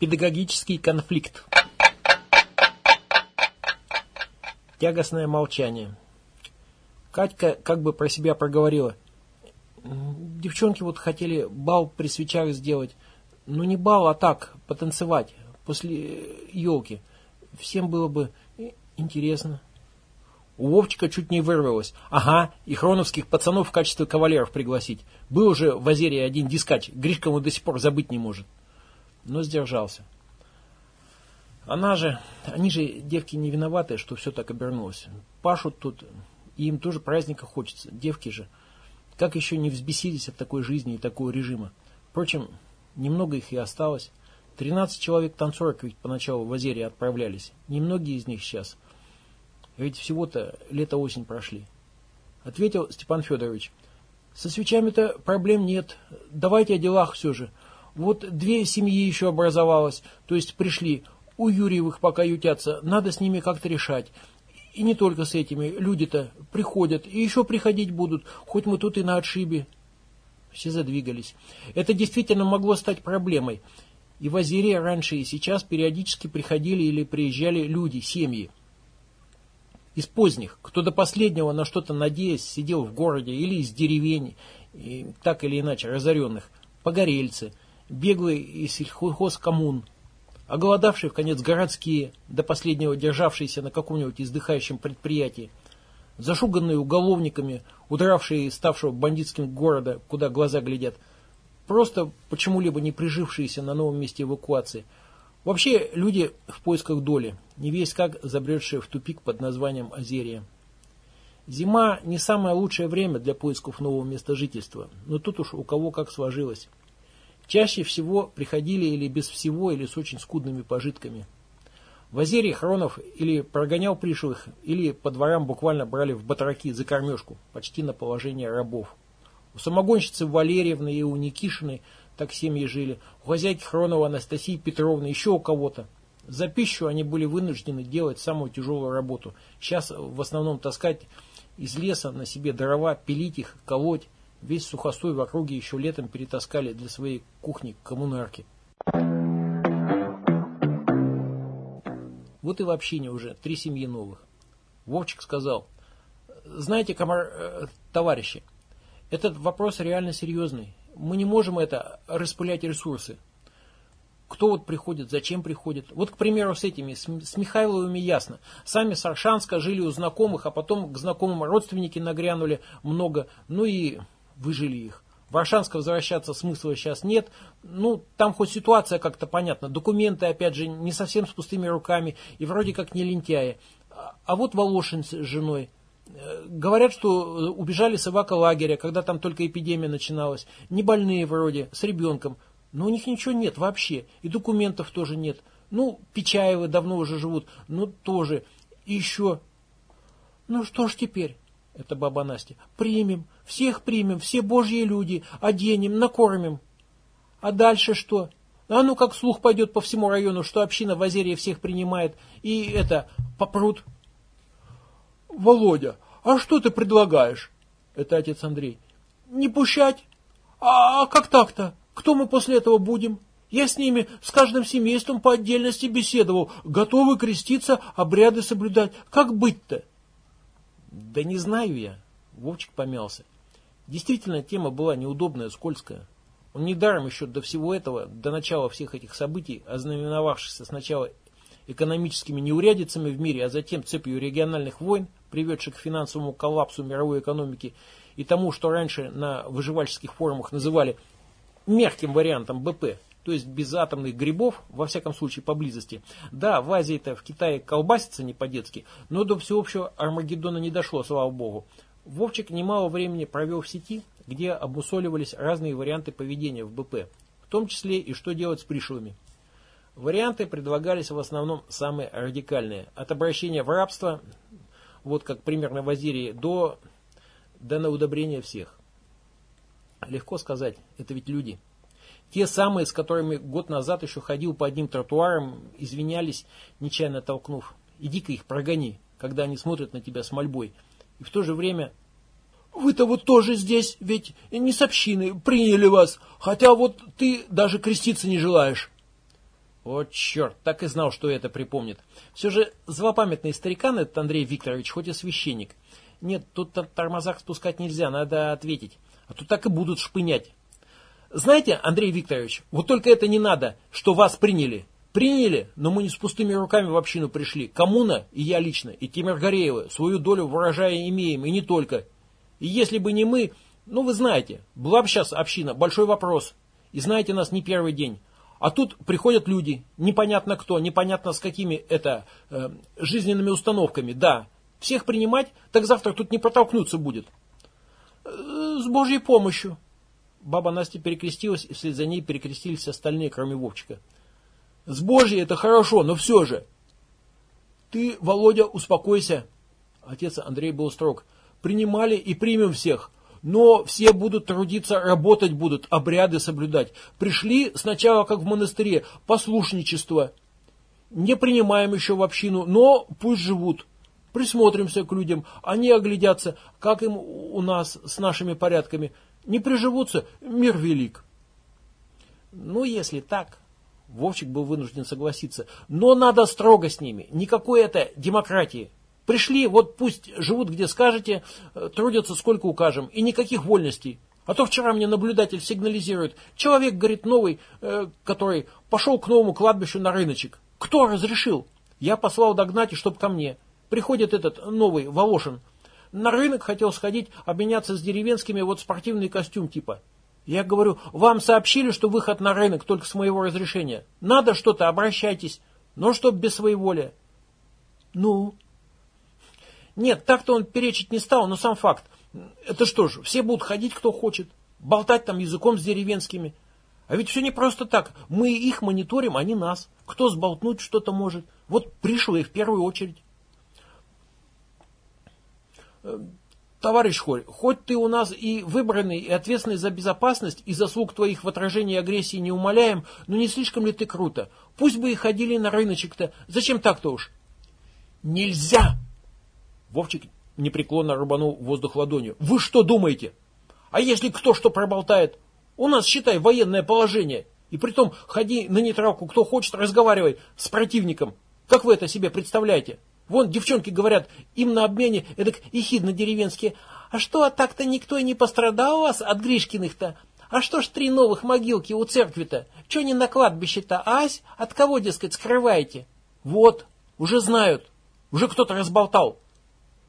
Педагогический конфликт. Тягостное молчание. Катька как бы про себя проговорила. Девчонки вот хотели бал при свечах сделать. Ну не бал, а так, потанцевать после елки. Всем было бы интересно. У Вовчика чуть не вырвалось. Ага, и хроновских пацанов в качестве кавалеров пригласить. Был уже в Азерии один дискач, Гришка ему до сих пор забыть не может. Но сдержался. Она же, они же, девки, не виноваты, что все так обернулось. Пашут тут, и им тоже праздника хочется. Девки же, как еще не взбесились от такой жизни и такого режима. Впрочем, немного их и осталось. Тринадцать человек танцорок ведь поначалу в Азерии отправлялись. Немногие из них сейчас – ведь всего-то лето-осень прошли. Ответил Степан Федорович. Со свечами-то проблем нет. Давайте о делах все же. Вот две семьи еще образовалось, то есть пришли. У Юрьевых пока ютятся, надо с ними как-то решать. И не только с этими. Люди-то приходят и еще приходить будут, хоть мы тут и на отшибе. Все задвигались. Это действительно могло стать проблемой. И в Азерии раньше и сейчас периодически приходили или приезжали люди, семьи. Из поздних, кто до последнего на что-то надеясь, сидел в городе или из деревень, и, так или иначе разоренных, погорельцы, беглые из сельхозкоммун, оголодавшие в конец городские, до последнего державшиеся на каком-нибудь издыхающем предприятии, зашуганные уголовниками, удравшие из ставшего бандитским города, куда глаза глядят, просто почему-либо не прижившиеся на новом месте эвакуации – Вообще, люди в поисках доли, не весь как забредшие в тупик под названием Азерия. Зима не самое лучшее время для поисков нового места жительства, но тут уж у кого как сложилось. Чаще всего приходили или без всего, или с очень скудными пожитками. В Азерии Хронов или прогонял пришлых, или по дворам буквально брали в батраки за кормежку, почти на положение рабов. У самогонщицы Валерьевны и у Никишиной так семьи жили, у хозяйки Хронова Анастасии Петровны, еще у кого-то. За пищу они были вынуждены делать самую тяжелую работу. Сейчас в основном таскать из леса на себе дрова, пилить их, колоть. Весь сухостой в округе еще летом перетаскали для своей кухни коммунарки. Вот и в общине уже три семьи новых. Вовчик сказал, знаете, комар, э, товарищи, этот вопрос реально серьезный мы не можем это распылять ресурсы. Кто вот приходит, зачем приходит. Вот, к примеру, с этими, с, Михайловыми ясно. Сами с Аршанска жили у знакомых, а потом к знакомым родственники нагрянули много, ну и выжили их. В Аршанск возвращаться смысла сейчас нет. Ну, там хоть ситуация как-то понятна. Документы, опять же, не совсем с пустыми руками и вроде как не лентяи. А вот Волошин с женой. Говорят, что э, убежали с лагеря, когда там только эпидемия начиналась. Не больные вроде, с ребенком. Но у них ничего нет вообще. И документов тоже нет. Ну, Печаевы давно уже живут. Ну, тоже. И еще. Ну, что ж теперь? Это баба Настя. Примем. Всех примем. Все божьи люди. Оденем, накормим. А дальше что? А ну как слух пойдет по всему району, что община в Азерии всех принимает. И это, попрут. Володя, а что ты предлагаешь? Это отец Андрей. Не пущать? А, а как так-то? Кто мы после этого будем? Я с ними, с каждым семейством по отдельности беседовал, готовы креститься, обряды соблюдать. Как быть-то? Да не знаю я. Вовчик помялся. Действительно, тема была неудобная, скользкая. Он недаром еще до всего этого, до начала всех этих событий, ознаменовавшихся сначала экономическими неурядицами в мире, а затем цепью региональных войн, приведших к финансовому коллапсу мировой экономики и тому, что раньше на выживальческих форумах называли мягким вариантом БП, то есть без атомных грибов, во всяком случае поблизости. Да, в Азии-то, в Китае колбасится не по-детски, но до всеобщего Армагеддона не дошло, слава богу. Вовчик немало времени провел в сети, где обмусоливались разные варианты поведения в БП, в том числе и что делать с пришлыми. Варианты предлагались в основном самые радикальные. От обращения в рабство, вот как примерно в Азерии, до, до на удобрение всех. Легко сказать, это ведь люди. Те самые, с которыми год назад еще ходил по одним тротуарам, извинялись, нечаянно толкнув. Иди-ка их прогони, когда они смотрят на тебя с мольбой. И в то же время вы-то вот тоже здесь, ведь не с общины, приняли вас, хотя вот ты даже креститься не желаешь. О, черт, так и знал, что это припомнит. Все же злопамятный старикан этот Андрей Викторович, хоть и священник. Нет, тут тормозах спускать нельзя, надо ответить. А тут так и будут шпынять. Знаете, Андрей Викторович, вот только это не надо, что вас приняли. Приняли, но мы не с пустыми руками в общину пришли. Коммуна, и я лично, и Тимир Гореева, свою долю в урожае имеем, и не только. И если бы не мы, ну вы знаете, была бы сейчас община, большой вопрос. И знаете нас не первый день. А тут приходят люди, непонятно кто, непонятно с какими это э, жизненными установками, да. Всех принимать, так завтра тут не протолкнуться будет. Э, с Божьей помощью. Баба Настя перекрестилась, и вслед за ней перекрестились остальные, кроме Вовчика. С Божьей это хорошо, но все же. Ты, Володя, успокойся. Отец Андрей был строг. Принимали и примем всех. Но все будут трудиться, работать будут, обряды соблюдать. Пришли сначала, как в монастыре, послушничество. Не принимаем еще в общину, но пусть живут. Присмотримся к людям, они оглядятся, как им у нас с нашими порядками. Не приживутся, мир велик. Ну, если так, Вовчик был вынужден согласиться. Но надо строго с ними. Никакой это демократии. Пришли, вот пусть живут где скажете, э, трудятся сколько укажем. И никаких вольностей. А то вчера мне наблюдатель сигнализирует. Человек, говорит, новый, э, который пошел к новому кладбищу на рыночек. Кто разрешил? Я послал догнать, и чтоб ко мне. Приходит этот новый, Волошин. На рынок хотел сходить, обменяться с деревенскими, вот спортивный костюм типа. Я говорю, вам сообщили, что выход на рынок только с моего разрешения. Надо что-то, обращайтесь. Но чтоб без своеволия. Ну? Нет, так-то он перечить не стал, но сам факт. Это что ж, все будут ходить, кто хочет. Болтать там языком с деревенскими. А ведь все не просто так. Мы их мониторим, не нас. Кто сболтнуть что-то может. Вот пришлые в первую очередь. Товарищ Хорь, хоть ты у нас и выбранный, и ответственный за безопасность, и заслуг твоих в отражении агрессии не умоляем, но не слишком ли ты круто? Пусть бы и ходили на рыночек-то. Зачем так-то уж? Нельзя! Вовчик непреклонно рубанул воздух ладонью. Вы что думаете? А если кто что проболтает? У нас, считай, военное положение. И притом ходи на нейтралку, кто хочет, разговаривай с противником. Как вы это себе представляете? Вон девчонки говорят, им на обмене, эдак ехидно деревенские. А что, а так-то никто и не пострадал у вас от Гришкиных-то? А что ж три новых могилки у церкви-то? Че не на кладбище-то, ась? От кого, дескать, скрываете? Вот, уже знают, уже кто-то разболтал.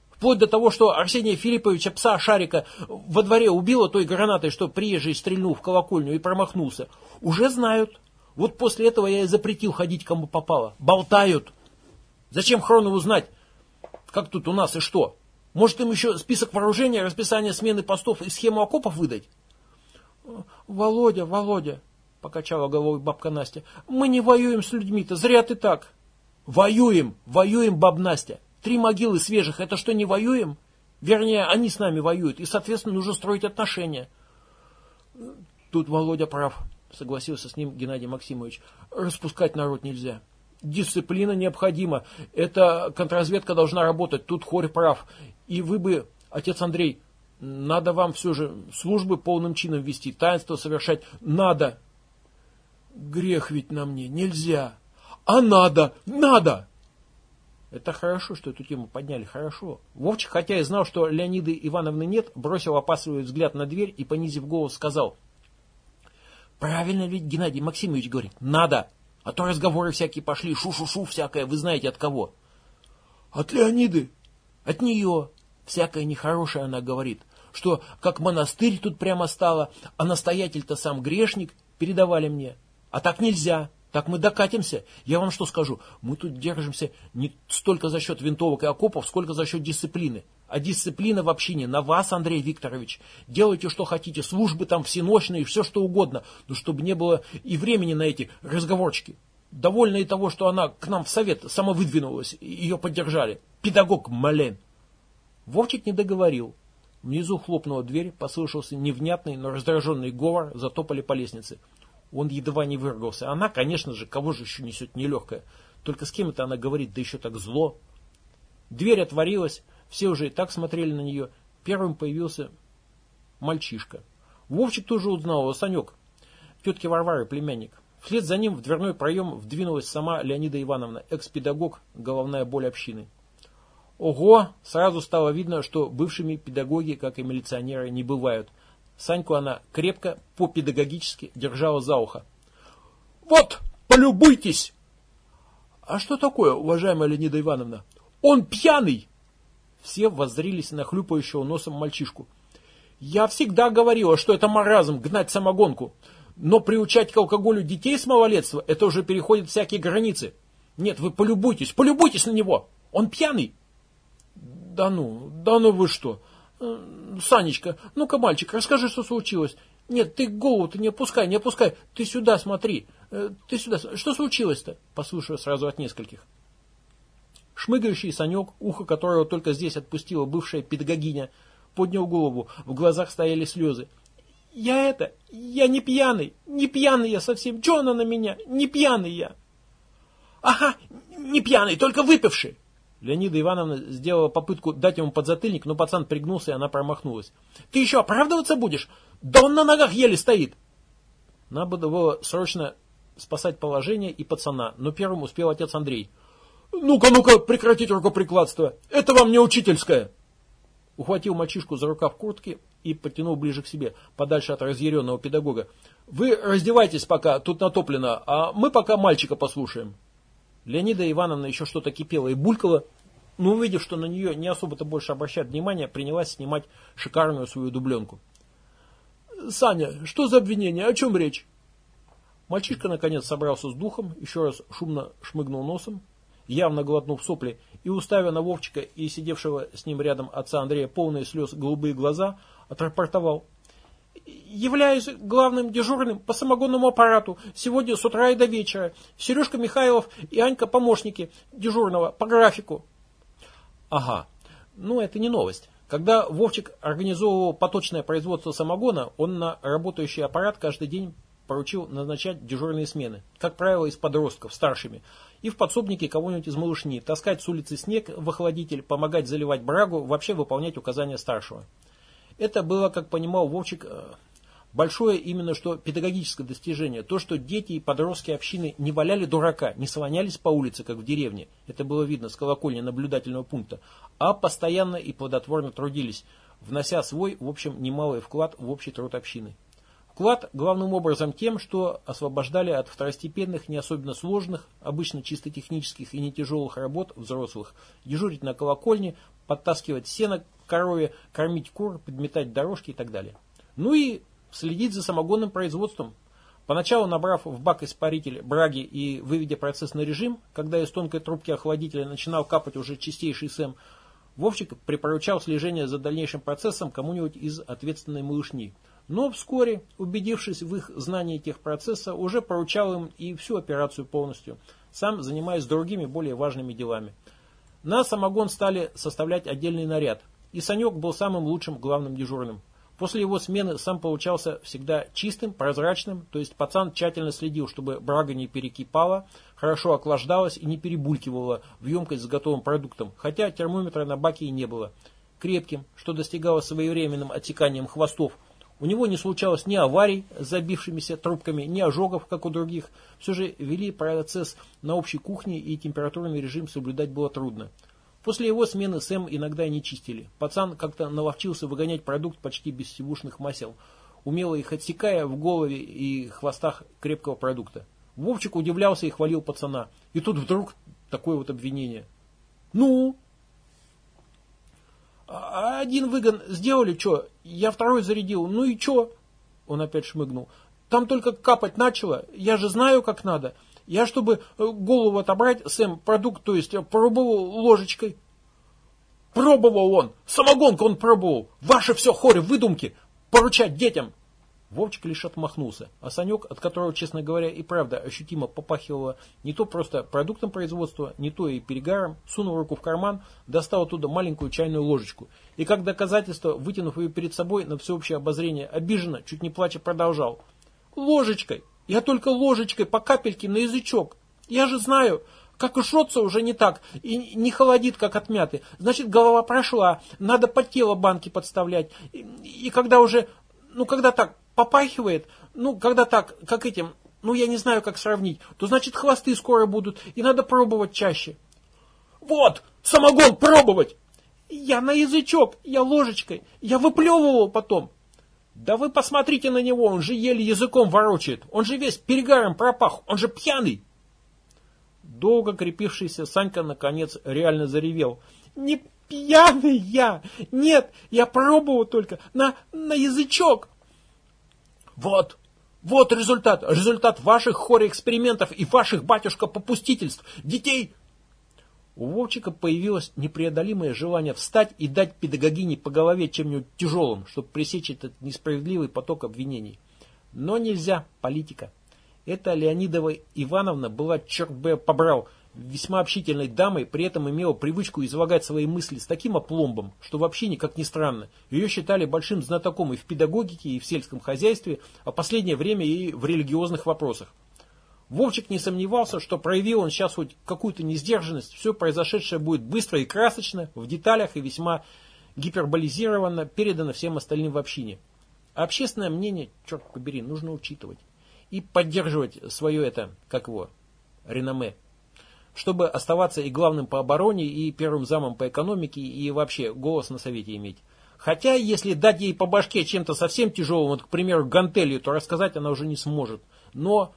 Вплоть до того, что Арсения Филипповича, пса Шарика, во дворе убило той гранатой, что приезжий стрельнул в колокольню и промахнулся. Уже знают. Вот после этого я и запретил ходить кому попало. Болтают. Зачем Хронову знать, как тут у нас и что? Может им еще список вооружения, расписание смены постов и схему окопов выдать? Володя, Володя, покачала головой бабка Настя, мы не воюем с людьми-то, зря ты так. Воюем, воюем, баб Настя. Три могилы свежих, это что, не воюем? Вернее, они с нами воюют, и, соответственно, нужно строить отношения. Тут Володя прав, согласился с ним Геннадий Максимович. Распускать народ нельзя. Дисциплина необходима. Эта контрразведка должна работать. Тут Хорь прав. И вы бы, отец Андрей, надо вам все же службы полным чином вести, таинство совершать. Надо. Грех ведь на мне. Нельзя. А надо. Надо. Это хорошо, что эту тему подняли, хорошо. Вовчик, хотя и знал, что Леониды Ивановны нет, бросил опасливый взгляд на дверь и, понизив голос, сказал. Правильно ведь Геннадий Максимович говорит, надо. А то разговоры всякие пошли, шу-шу-шу всякое, вы знаете от кого? От Леониды. От нее. Всякое нехорошее она говорит. Что как монастырь тут прямо стало, а настоятель-то сам грешник, передавали мне. А так нельзя. Так мы докатимся. Я вам что скажу, мы тут держимся не столько за счет винтовок и окопов, сколько за счет дисциплины. А дисциплина в общине на вас, Андрей Викторович. Делайте, что хотите, службы там всеночные, все что угодно, но чтобы не было и времени на эти разговорчики. Довольно и того, что она к нам в совет сама выдвинулась, ее поддержали. Педагог Мален. Вовчик не договорил. Внизу хлопнула дверь, послышался невнятный, но раздраженный говор, затопали по лестнице. Он едва не выругался. Она, конечно же, кого же еще несет нелегкая. Только с кем это она говорит, да еще так зло. Дверь отворилась, все уже и так смотрели на нее. Первым появился мальчишка. Вовчик тоже узнал его, Санек. Тетки Варвары, племянник. Вслед за ним в дверной проем вдвинулась сама Леонида Ивановна, экс-педагог, головная боль общины. Ого! Сразу стало видно, что бывшими педагоги, как и милиционеры, не бывают. Саньку она крепко, по-педагогически держала за ухо. «Вот, полюбуйтесь!» «А что такое, уважаемая Леонида Ивановна? Он пьяный!» Все воззрились на хлюпающего носом мальчишку. «Я всегда говорила, что это маразм гнать самогонку. Но приучать к алкоголю детей с малолетства, это уже переходит всякие границы. Нет, вы полюбуйтесь, полюбуйтесь на него. Он пьяный». «Да ну, да ну вы что? Э, Санечка, ну-ка, мальчик, расскажи, что случилось. Нет, ты голову-то не опускай, не опускай. Ты сюда смотри. Э, ты сюда. Что случилось-то?» Послушаю сразу от нескольких. Шмыгающий Санек, ухо которого только здесь отпустила бывшая педагогиня, поднял голову, в глазах стояли слезы. «Я это, я не пьяный, не пьяный я совсем, че она на меня, не пьяный я!» «Ага, не пьяный, только выпивший!» Леонида Ивановна сделала попытку дать ему подзатыльник, но пацан пригнулся, и она промахнулась. «Ты еще оправдываться будешь? Да он на ногах еле стоит!» Надо было срочно спасать положение и пацана, но первым успел отец Андрей – «Ну-ка, ну-ка, прекратить рукоприкладство! Это вам не учительское!» Ухватил мальчишку за рукав куртки и потянул ближе к себе, подальше от разъяренного педагога. «Вы раздевайтесь пока, тут натоплено, а мы пока мальчика послушаем». Леонида Ивановна еще что-то кипела и булькала, но увидев, что на нее не особо-то больше обращают внимание, принялась снимать шикарную свою дубленку. «Саня, что за обвинение? О чем речь?» Мальчишка наконец собрался с духом, еще раз шумно шмыгнул носом, явно глотнув сопли, и уставя на Вовчика и сидевшего с ним рядом отца Андрея полные слез голубые глаза, отрапортовал. «Являюсь главным дежурным по самогонному аппарату сегодня с утра и до вечера. Сережка Михайлов и Анька помощники дежурного по графику». Ага, ну это не новость. Когда Вовчик организовывал поточное производство самогона, он на работающий аппарат каждый день поручил назначать дежурные смены, как правило, из подростков, старшими, и в подсобнике кого-нибудь из малышни, таскать с улицы снег в охладитель, помогать заливать брагу, вообще выполнять указания старшего. Это было, как понимал Вовчик, э, большое именно что педагогическое достижение. То, что дети и подростки общины не валяли дурака, не слонялись по улице, как в деревне, это было видно с колокольни наблюдательного пункта, а постоянно и плодотворно трудились, внося свой, в общем, немалый вклад в общий труд общины. Вклад главным образом тем, что освобождали от второстепенных, не особенно сложных, обычно чисто технических и не тяжелых работ взрослых, дежурить на колокольне, подтаскивать сено к корове, кормить кур, подметать дорожки и так далее. Ну и следить за самогонным производством. Поначалу набрав в бак испаритель браги и выведя процесс на режим, когда из тонкой трубки охладителя начинал капать уже чистейший сэм, Вовчик припоручал слежение за дальнейшим процессом кому-нибудь из ответственной малышни – но вскоре, убедившись в их знании техпроцесса, уже поручал им и всю операцию полностью, сам занимаясь другими, более важными делами. На самогон стали составлять отдельный наряд, и Санек был самым лучшим главным дежурным. После его смены сам получался всегда чистым, прозрачным, то есть пацан тщательно следил, чтобы брага не перекипала, хорошо охлаждалась и не перебулькивала в емкость с готовым продуктом, хотя термометра на баке и не было. Крепким, что достигало своевременным отсеканием хвостов – у него не случалось ни аварий с забившимися трубками, ни ожогов, как у других. Все же вели процесс на общей кухне и температурный режим соблюдать было трудно. После его смены Сэм иногда не чистили. Пацан как-то наловчился выгонять продукт почти без сивушных масел, умело их отсекая в голове и хвостах крепкого продукта. Вовчик удивлялся и хвалил пацана. И тут вдруг такое вот обвинение. «Ну, один выгон сделали, что? Я второй зарядил. Ну и что? Он опять шмыгнул. Там только капать начало. Я же знаю, как надо. Я, чтобы э, голову отобрать, Сэм, продукт, то есть, пробовал ложечкой. Пробовал он. Самогонку он пробовал. Ваше все хоре, выдумки. Поручать детям. Вовчик лишь отмахнулся, а Санек, от которого, честно говоря, и правда ощутимо попахивало не то просто продуктом производства, не то и перегаром, сунул руку в карман, достал оттуда маленькую чайную ложечку и, как доказательство, вытянув ее перед собой на всеобщее обозрение, обиженно, чуть не плача, продолжал. «Ложечкой! Я только ложечкой по капельке на язычок! Я же знаю, как и шотся уже не так, и не холодит, как отмятый. Значит, голова прошла, надо под тело банки подставлять. И, и когда уже, ну, когда так, попахивает, ну, когда так, как этим, ну я не знаю, как сравнить, то значит хвосты скоро будут, и надо пробовать чаще. Вот, самогон пробовать! Я на язычок, я ложечкой, я выплевывал потом. Да вы посмотрите на него, он же еле языком ворочает, он же весь перегаром пропах, он же пьяный. Долго крепившийся Санька, наконец, реально заревел. «Не пьяный я! Нет, я пробовал только на, на язычок!» «Вот, вот результат, результат ваших хоре-экспериментов и ваших, батюшка, попустительств. Детей у Вовчика появилось непреодолимое желание встать и дать педагогине по голове чем-нибудь тяжелым, чтобы пресечь этот несправедливый поток обвинений. Но нельзя, политика. Эта Леонидова Ивановна была, черт бы побрал, весьма общительной дамой, при этом имела привычку излагать свои мысли с таким опломбом, что вообще никак не странно. Ее считали большим знатоком и в педагогике, и в сельском хозяйстве, а последнее время и в религиозных вопросах. Вовчик не сомневался, что проявил он сейчас хоть какую-то несдержанность, все произошедшее будет быстро и красочно, в деталях и весьма гиперболизированно передано всем остальным в общине. Общественное мнение, черт побери, нужно учитывать. И поддерживать свое это, как его, реноме. Чтобы оставаться и главным по обороне, и первым замом по экономике, и вообще голос на совете иметь. Хотя, если дать ей по башке чем-то совсем тяжелым, вот, к примеру, гантелью, то рассказать она уже не сможет. Но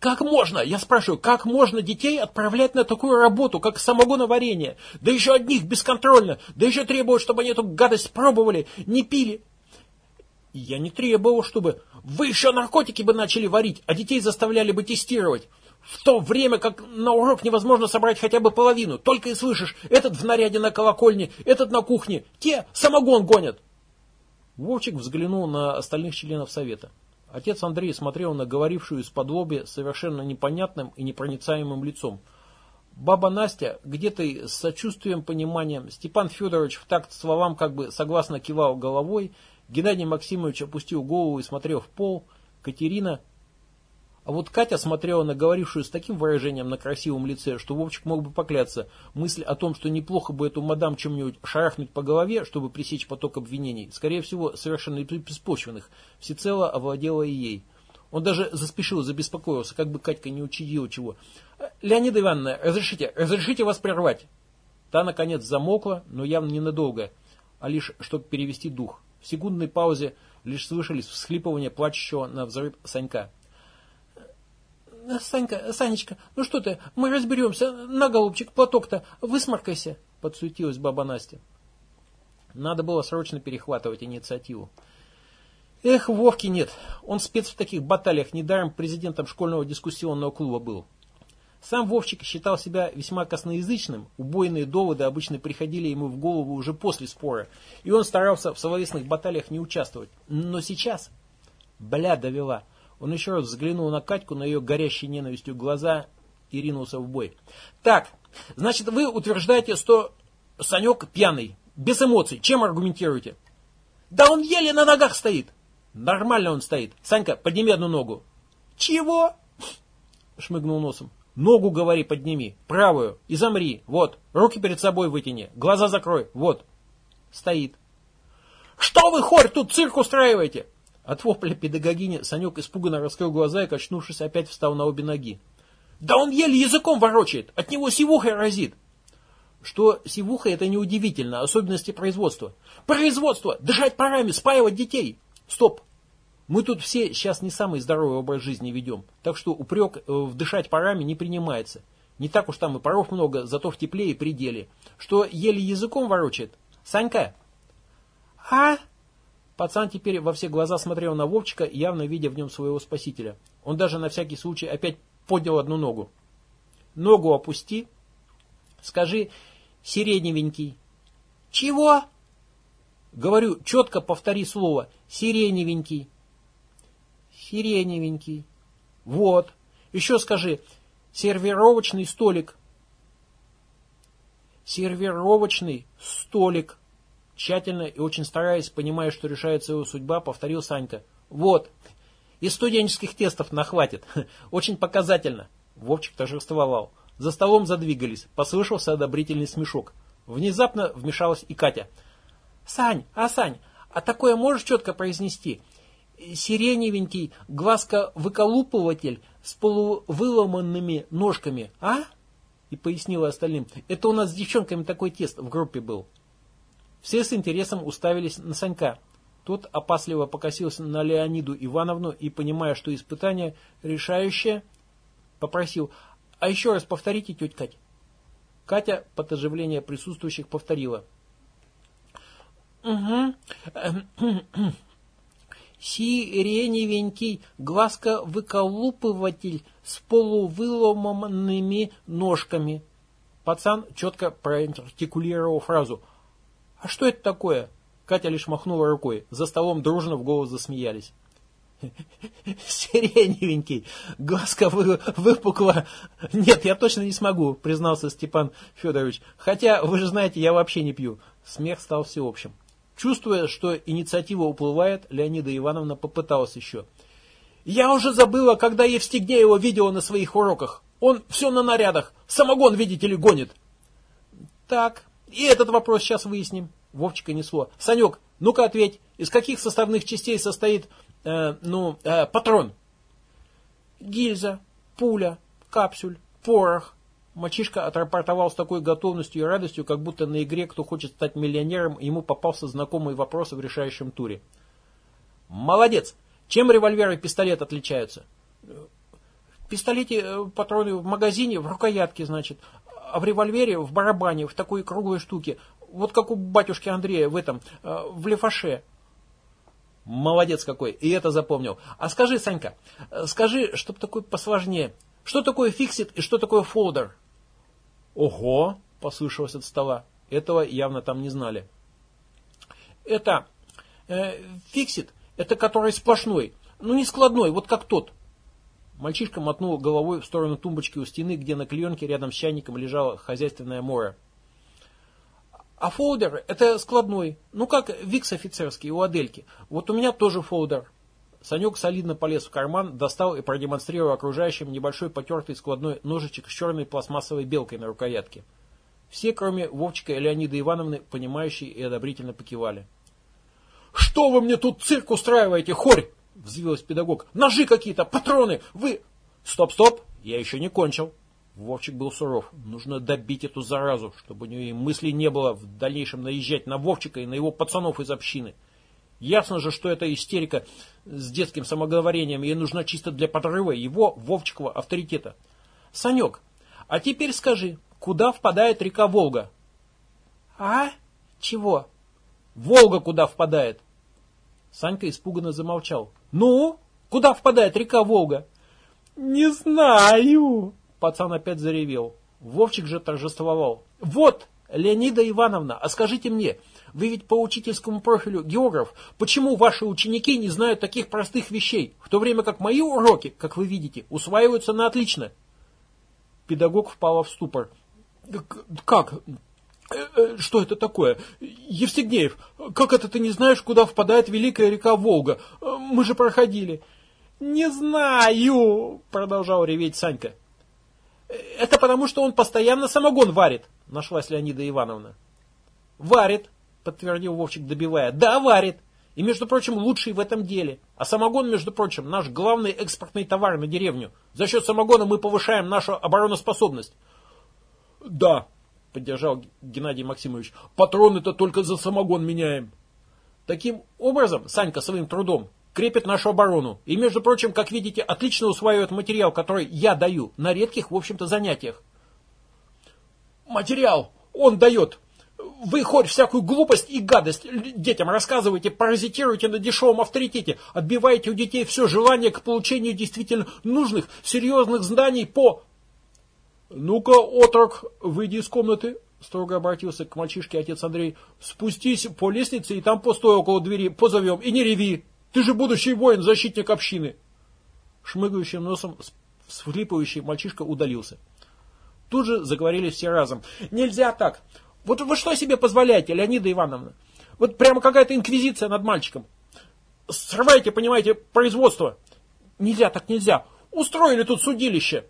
как можно, я спрашиваю, как можно детей отправлять на такую работу, как самогоноварение? Да еще одних бесконтрольно, да еще требуют, чтобы они эту гадость пробовали, не пили. Я не требовал, чтобы вы еще наркотики бы начали варить, а детей заставляли бы тестировать. В то время, как на урок невозможно собрать хотя бы половину, только и слышишь, этот в наряде на колокольне, этот на кухне, те самогон гонят. Вовчик взглянул на остальных членов совета. Отец Андрей смотрел на говорившую из-под лоби совершенно непонятным и непроницаемым лицом. Баба Настя где-то с сочувствием, пониманием, Степан Федорович в такт словам как бы согласно кивал головой, Геннадий Максимович опустил голову и смотрел в пол, Катерина а вот Катя смотрела на говорившую с таким выражением на красивом лице, что Вовчик мог бы покляться. Мысль о том, что неплохо бы эту мадам чем-нибудь шарахнуть по голове, чтобы пресечь поток обвинений, скорее всего, совершенно беспочвенных, всецело овладела и ей. Он даже заспешил, забеспокоился, как бы Катька не учудила чего. «Леонида Ивановна, разрешите, разрешите вас прервать?» Та, наконец, замокла, но явно ненадолго, а лишь, чтобы перевести дух. В секундной паузе лишь слышались всхлипывания плачущего на взрыв Санька. Санька, Санечка, ну что ты, мы разберемся. На, голубчик, платок-то, высморкайся, подсуетилась баба Настя. Надо было срочно перехватывать инициативу. Эх, Вовки нет. Он спец в таких баталиях, недаром президентом школьного дискуссионного клуба был. Сам Вовчик считал себя весьма косноязычным, убойные доводы обычно приходили ему в голову уже после спора, и он старался в словесных баталиях не участвовать. Но сейчас, бля, довела. Он еще раз взглянул на Катьку, на ее горящие ненавистью глаза и ринулся в бой. Так, значит, вы утверждаете, что Санек пьяный, без эмоций. Чем аргументируете? Да он еле на ногах стоит. Нормально он стоит. Санька, подними одну ногу. Чего? Шмыгнул носом. Ногу, говори, подними. Правую. И замри. Вот. Руки перед собой вытяни. Глаза закрой. Вот. Стоит. Что вы, хорь, тут цирк устраиваете? От вопля педагогини Санек испуганно раскрыл глаза и, качнувшись, опять встал на обе ноги. «Да он еле языком ворочает! От него сивухой разит!» Что сивуха это неудивительно, особенности производства. Производство! Дышать парами, спаивать детей! Стоп! Мы тут все сейчас не самый здоровый образ жизни ведем, так что упрек э, в дышать парами не принимается. Не так уж там и паров много, зато в тепле и пределе. Что еле языком ворочает? Санька? А? Пацан теперь во все глаза смотрел на Вовчика, явно видя в нем своего спасителя. Он даже на всякий случай опять поднял одну ногу. Ногу опусти. Скажи «сиреневенький». Чего? Говорю, четко повтори слово «сиреневенький». Сиреневенький. Вот. Еще скажи сервировочный столик. Сервировочный столик. Тщательно и очень стараясь, понимая, что решается его судьба, повторил Санька. Вот, из студенческих тестов нахватит. Очень показательно. Вовчик торжествовал. За столом задвигались. Послышался одобрительный смешок. Внезапно вмешалась и Катя. «Сань, а Сань, а такое можешь четко произнести? сиреневенький глазко-выколупыватель с полувыломанными ножками, а? И пояснила остальным. Это у нас с девчонками такой тест в группе был. Все с интересом уставились на Санька. Тот опасливо покосился на Леониду Ивановну и, понимая, что испытание решающее, попросил, а еще раз повторите, тетя Кать. Катя под оживление присутствующих повторила. Угу. Сиреневенький глазко-выколупыватель с полувыломанными ножками. Пацан четко проартикулировал фразу. «А что это такое?» Катя лишь махнула рукой. За столом дружно в голос засмеялись. Сиреневенький, глазка вы, выпукла. Нет, я точно не смогу, признался Степан Федорович. Хотя, вы же знаете, я вообще не пью. Смех стал всеобщим. Чувствуя, что инициатива уплывает, Леонида Ивановна попыталась еще. Я уже забыла, когда Евстигнеева видела на своих уроках. Он все на нарядах. Самогон, видите ли, гонит. Так, и этот вопрос сейчас выясним. Вовчика несло. Санек, ну-ка ответь, из каких составных частей состоит, э, ну, э, патрон? Гильза, пуля, капсюль, порох. Мальчишка отрапортовал с такой готовностью и радостью, как будто на игре «Кто хочет стать миллионером» ему попался знакомый вопрос в решающем туре. Молодец! Чем револьвер и пистолет отличаются? В пистолете э, патроны в магазине, в рукоятке, значит, а в револьвере, в барабане, в такой круглой штуке. Вот как у батюшки Андрея в этом, э, в лефаше. Молодец какой, и это запомнил. А скажи, Санька, э, скажи, чтоб такой посложнее. Что такое fixed и что такое folder? Ого, послышалось от стола. Этого явно там не знали. Это э, fixed, это который сплошной, ну не складной, вот как тот. Мальчишка мотнул головой в сторону тумбочки у стены, где на клеенке рядом с чайником лежала хозяйственная мора. А folder это складной, ну как викс офицерский у Адельки. Вот у меня тоже folder. Санек солидно полез в карман, достал и продемонстрировал окружающим небольшой потертый складной ножичек с черной пластмассовой белкой на рукоятке. Все, кроме Вовчика и Леонида Ивановны, понимающе и одобрительно покивали. «Что вы мне тут цирк устраиваете, хорь?» – взвилась педагог. «Ножи какие-то, патроны, вы...» «Стоп, стоп, я еще не кончил». Вовчик был суров. Нужно добить эту заразу, чтобы у нее и мысли не было в дальнейшем наезжать на Вовчика и на его пацанов из общины. Ясно же, что эта истерика с детским самоговорением ей нужна чисто для подрыва его, Вовчикова, авторитета. Санек, а теперь скажи, куда впадает река Волга? А? Чего? Волга куда впадает? Санька испуганно замолчал. Ну, куда впадает река Волга? Не знаю. Пацан опять заревел. Вовчик же торжествовал. Вот, Леонида Ивановна, а скажите мне, вы ведь по учительскому профилю географ. Почему ваши ученики не знают таких простых вещей, в то время как мои уроки, как вы видите, усваиваются на отлично? Педагог впал в ступор. Как? Э, э, что это такое? Евстигнеев, как это ты не знаешь, куда впадает великая река Волга? Э, мы же проходили. Не знаю, продолжал реветь Санька. Это потому, что он постоянно самогон варит, нашлась Леонида Ивановна. Варит, подтвердил Вовчик, добивая. Да, варит. И, между прочим, лучший в этом деле. А самогон, между прочим, наш главный экспортный товар на деревню. За счет самогона мы повышаем нашу обороноспособность. Да, поддержал Геннадий Максимович. Патроны-то только за самогон меняем. Таким образом, Санька своим трудом крепит нашу оборону. И, между прочим, как видите, отлично усваивает материал, который я даю на редких, в общем-то, занятиях. Материал он дает, вы хоть всякую глупость и гадость детям рассказываете, паразитируете на дешевом авторитете, отбиваете у детей все желание к получению действительно нужных, серьезных знаний по... Ну-ка, отрок, выйди из комнаты, строго обратился к мальчишке отец Андрей. Спустись по лестнице и там постой около двери, позовем, и не реви. Ты же будущий воин, защитник общины. Шмыгающим носом всхлипывающий мальчишка удалился. Тут же заговорили все разом. Нельзя так. Вот вы что себе позволяете, Леонида Ивановна? Вот прямо какая-то инквизиция над мальчиком. Срывайте, понимаете, производство. Нельзя, так нельзя. Устроили тут судилище.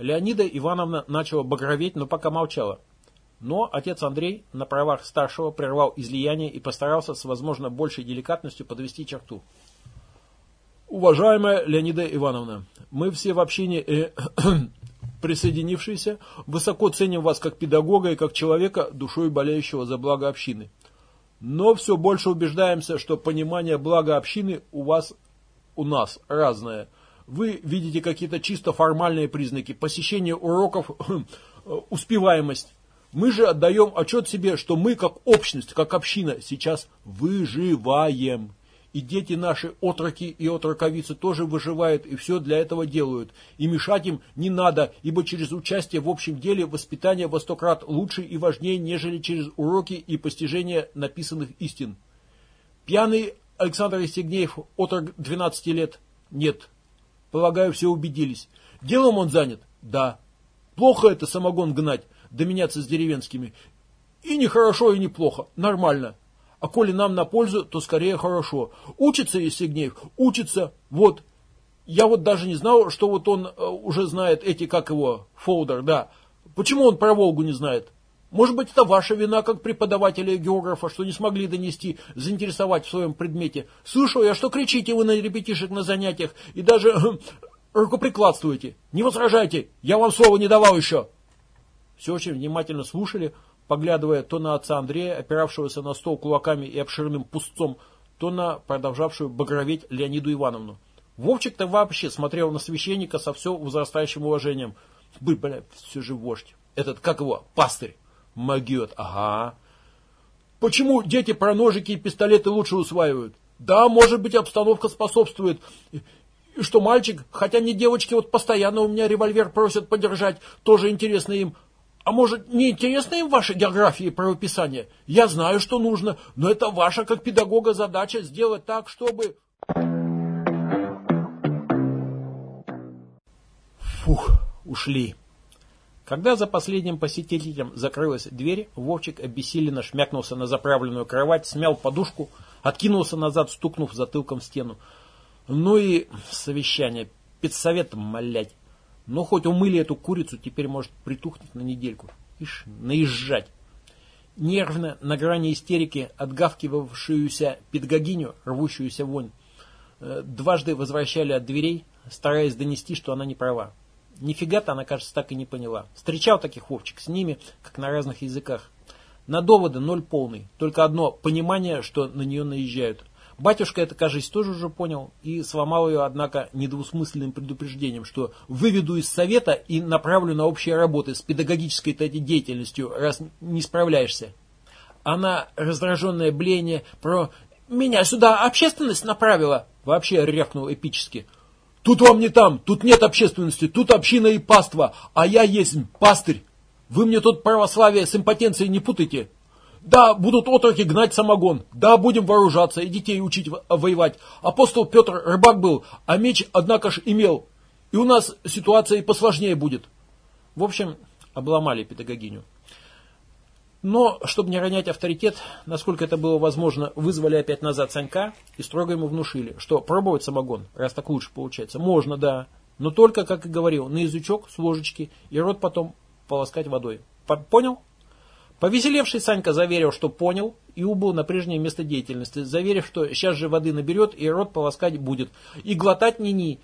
Леонида Ивановна начала багроветь, но пока молчала. Но отец Андрей на правах старшего прервал излияние и постарался с, возможно, большей деликатностью подвести черту. Уважаемая Леонида Ивановна, мы все в общине э, присоединившиеся высоко ценим вас как педагога и как человека, душой болеющего за благо общины. Но все больше убеждаемся, что понимание блага общины у вас, у нас разное. Вы видите какие-то чисто формальные признаки, посещение уроков, успеваемость. Мы же отдаем отчет себе, что мы как общность, как община сейчас выживаем. И дети наши, отроки и отроковицы тоже выживают и все для этого делают. И мешать им не надо, ибо через участие в общем деле воспитание во сто крат лучше и важнее, нежели через уроки и постижение написанных истин. Пьяный Александр Истегнеев, отрок 12 лет? Нет. Полагаю, все убедились. Делом он занят? Да. Плохо это самогон гнать, да меняться с деревенскими. И не хорошо, и не плохо. Нормально. А коли нам на пользу, то скорее хорошо. Учится Есигнеев, учится. Вот. Я вот даже не знал, что вот он э, уже знает эти, как его, фолдер, да. Почему он про Волгу не знает? Может быть, это ваша вина, как преподавателя и географа, что не смогли донести, заинтересовать в своем предмете. Слышал я, что кричите вы на ребятишек на занятиях и даже рукоприкладствуете. Не возражайте, я вам слова не давал еще. Все очень внимательно слушали, поглядывая то на отца Андрея, опиравшегося на стол кулаками и обширным пустцом, то на продолжавшую багроветь Леониду Ивановну. Вовчик-то вообще смотрел на священника со все возрастающим уважением. Бы, бля, все же вождь. Этот, как его, пастырь. Могет, ага. Почему дети про ножики и пистолеты лучше усваивают? Да, может быть, обстановка способствует. И что мальчик, хотя не девочки, вот постоянно у меня револьвер просят подержать, тоже интересно им. А может, не интересно им ваша география и правописание? Я знаю, что нужно, но это ваша, как педагога, задача сделать так, чтобы... Фух, ушли. Когда за последним посетителем закрылась дверь, Вовчик обессиленно шмякнулся на заправленную кровать, смял подушку, откинулся назад, стукнув затылком в стену. Ну и совещание, педсоветом молять. Но хоть умыли эту курицу, теперь может притухнуть на недельку. Ишь, наезжать. Нервно, на грани истерики, отгавкивавшуюся педагогиню, рвущуюся вонь, э, дважды возвращали от дверей, стараясь донести, что она не права. Нифига-то она, кажется, так и не поняла. Встречал таких Вовчик с ними, как на разных языках. На доводы ноль полный. Только одно понимание, что на нее наезжают. Батюшка это, кажется, тоже уже понял и сломал ее, однако, недвусмысленным предупреждением, что выведу из совета и направлю на общие работы с педагогической деятельностью, раз не справляешься. Она, раздраженное бление, про «меня сюда общественность направила», вообще рявкнул эпически. «Тут вам не там, тут нет общественности, тут община и паства, а я есть пастырь. Вы мне тут православие с импотенцией не путайте». Да, будут отроки гнать самогон. Да, будем вооружаться и детей учить воевать. Апостол Петр рыбак был, а меч, однако ж, имел. И у нас ситуация и посложнее будет. В общем, обломали педагогиню. Но, чтобы не ронять авторитет, насколько это было возможно, вызвали опять назад Санька и строго ему внушили, что пробовать самогон, раз так лучше получается, можно, да, но только, как и говорил, на язычок с ложечки и рот потом полоскать водой. Понял? Повеселевший Санька заверил, что понял, и убыл на прежнее место деятельности, заверив, что сейчас же воды наберет и рот полоскать будет. И глотать ни-ни.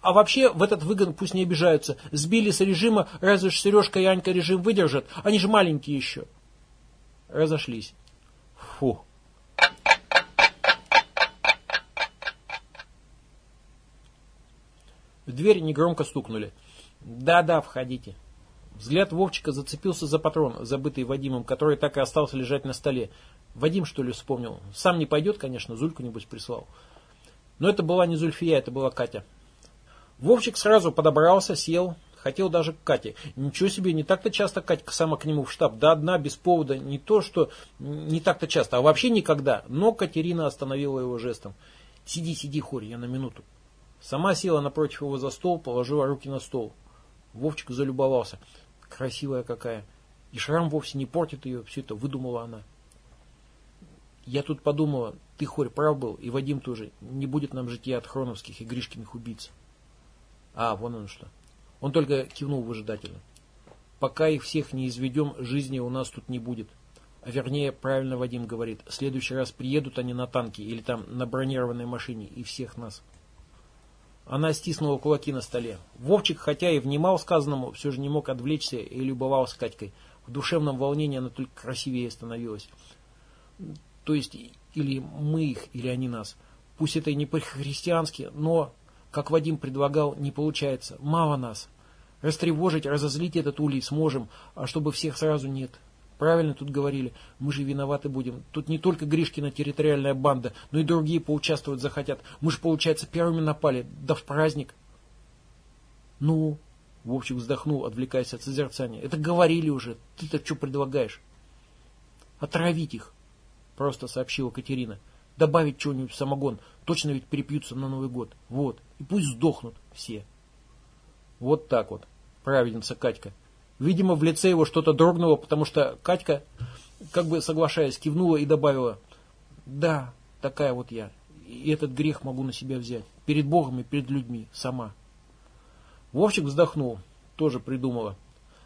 А вообще в этот выгон пусть не обижаются. Сбили с режима, разве ж Сережка и Анька режим выдержат? Они же маленькие еще. Разошлись. Фу. В дверь негромко стукнули. «Да-да, входите». Взгляд Вовчика зацепился за патрон, забытый Вадимом, который так и остался лежать на столе. Вадим, что ли, вспомнил? Сам не пойдет, конечно, Зульку, нибудь прислал. Но это была не Зульфия, это была Катя. Вовчик сразу подобрался, сел, хотел даже к Кате. Ничего себе, не так-то часто Катька сама к нему в штаб. Да одна, без повода, не то, что не так-то часто, а вообще никогда. Но Катерина остановила его жестом. Сиди, сиди, Хорь, я на минуту. Сама села напротив его за стол, положила руки на стол. Вовчик залюбовался. Красивая какая. И шрам вовсе не портит ее, все это выдумала она. Я тут подумала, ты, Хорь, прав был, и Вадим тоже. Не будет нам жития от хроновских и Гришкиных убийц. А, вон он что. Он только кивнул выжидательно. Пока их всех не изведем, жизни у нас тут не будет. А вернее, правильно Вадим говорит, в следующий раз приедут они на танке или там на бронированной машине и всех нас. Она стиснула кулаки на столе. Вовчик, хотя и внимал сказанному, все же не мог отвлечься и любовался Катькой. В душевном волнении она только красивее становилась. То есть, или мы их, или они нас. Пусть это и не по-христиански, но, как Вадим предлагал, не получается. Мало нас. Растревожить, разозлить этот улей сможем, а чтобы всех сразу нет. Правильно тут говорили, мы же виноваты будем. Тут не только Гришкина территориальная банда, но и другие поучаствовать захотят. Мы же, получается, первыми напали, да в праздник. Ну, Вовчик вздохнул, отвлекаясь от созерцания. Это говорили уже, ты-то что предлагаешь? Отравить их, просто сообщила Катерина. Добавить чего-нибудь в самогон, точно ведь перепьются на Новый год. Вот, и пусть сдохнут все. Вот так вот, праведница Катька. Видимо, в лице его что-то дрогнуло, потому что Катька, как бы соглашаясь, кивнула и добавила, да, такая вот я, и этот грех могу на себя взять, перед Богом и перед людьми, сама. Вовчик вздохнул, тоже придумала.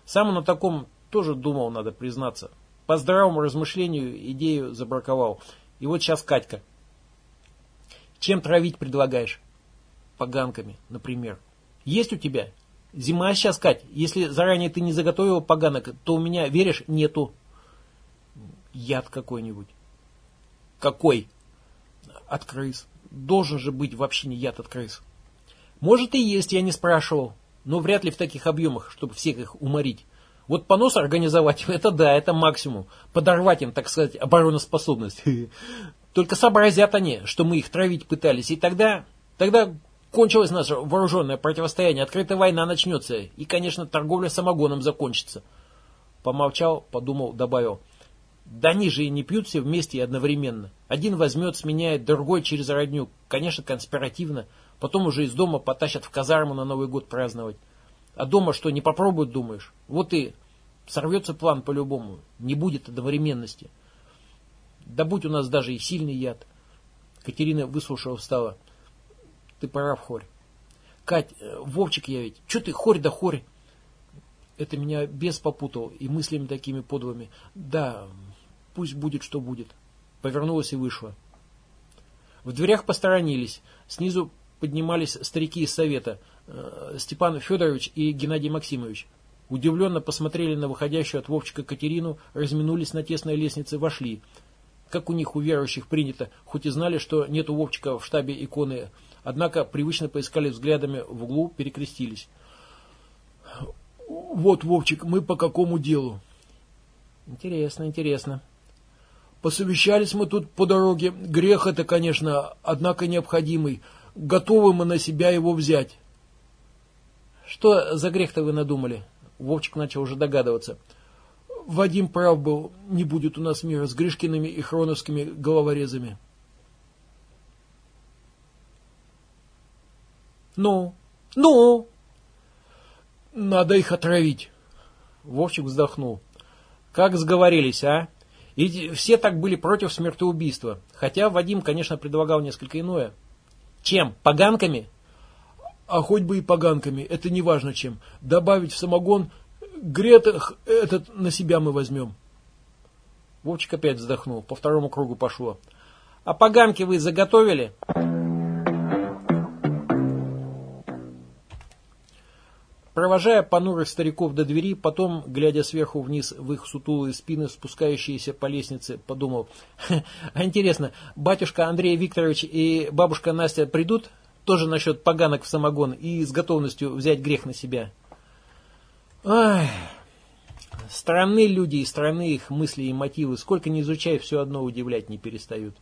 Сам на таком тоже думал, надо признаться. По здравому размышлению идею забраковал. И вот сейчас Катька. Чем травить предлагаешь? Поганками, например. Есть у тебя? Зима сейчас, Кать. Если заранее ты не заготовила поганок, то у меня, веришь, нету. Яд какой-нибудь. Какой? От крыс. Должен же быть вообще не яд от крыс. Может и есть, я не спрашивал. Но вряд ли в таких объемах, чтобы всех их уморить. Вот понос организовать, это да, это максимум. Подорвать им, так сказать, обороноспособность. Только сообразят они, что мы их травить пытались. И тогда, тогда Кончилось наше вооруженное противостояние, открытая война начнется, и, конечно, торговля самогоном закончится. Помолчал, подумал, добавил. Да они же и не пьют все вместе и одновременно. Один возьмет, сменяет, другой через родню. Конечно, конспиративно. Потом уже из дома потащат в казарму на Новый год праздновать. А дома что, не попробуют, думаешь? Вот и сорвется план по-любому. Не будет одновременности. Да будь у нас даже и сильный яд. Катерина, выслушала, встала. Ты прав, Хорь. Кать, э, Вовчик я ведь. Че ты, Хорь да Хорь? Это меня бес попутал и мыслями такими подлыми. Да, пусть будет, что будет. Повернулась и вышла. В дверях посторонились. Снизу поднимались старики из совета. Э, Степан Федорович и Геннадий Максимович. Удивленно посмотрели на выходящую от Вовчика Катерину, разминулись на тесной лестнице, вошли. Как у них, у верующих, принято, хоть и знали, что нет у Вовчика в штабе иконы Однако привычно поискали взглядами в углу, перекрестились. «Вот, Вовчик, мы по какому делу?» «Интересно, интересно». «Посовещались мы тут по дороге. Грех это, конечно, однако необходимый. Готовы мы на себя его взять». «Что за грех-то вы надумали?» Вовчик начал уже догадываться. «Вадим прав был, не будет у нас мира с Гришкиными и Хроновскими головорезами». Ну? Ну? Надо их отравить. Вовчик вздохнул. Как сговорились, а? И все так были против смертоубийства. Хотя Вадим, конечно, предлагал несколько иное. Чем? Поганками? А хоть бы и поганками, это не важно чем. Добавить в самогон Гретах этот на себя мы возьмем. Вовчик опять вздохнул, по второму кругу пошло. А поганки вы заготовили? Провожая понурых стариков до двери, потом, глядя сверху вниз в их сутулые спины, спускающиеся по лестнице, подумал, а интересно, батюшка Андрей Викторович и бабушка Настя придут тоже насчет поганок в самогон и с готовностью взять грех на себя? Ай, странны люди и странны их мысли и мотивы, сколько не изучай, все одно удивлять не перестают.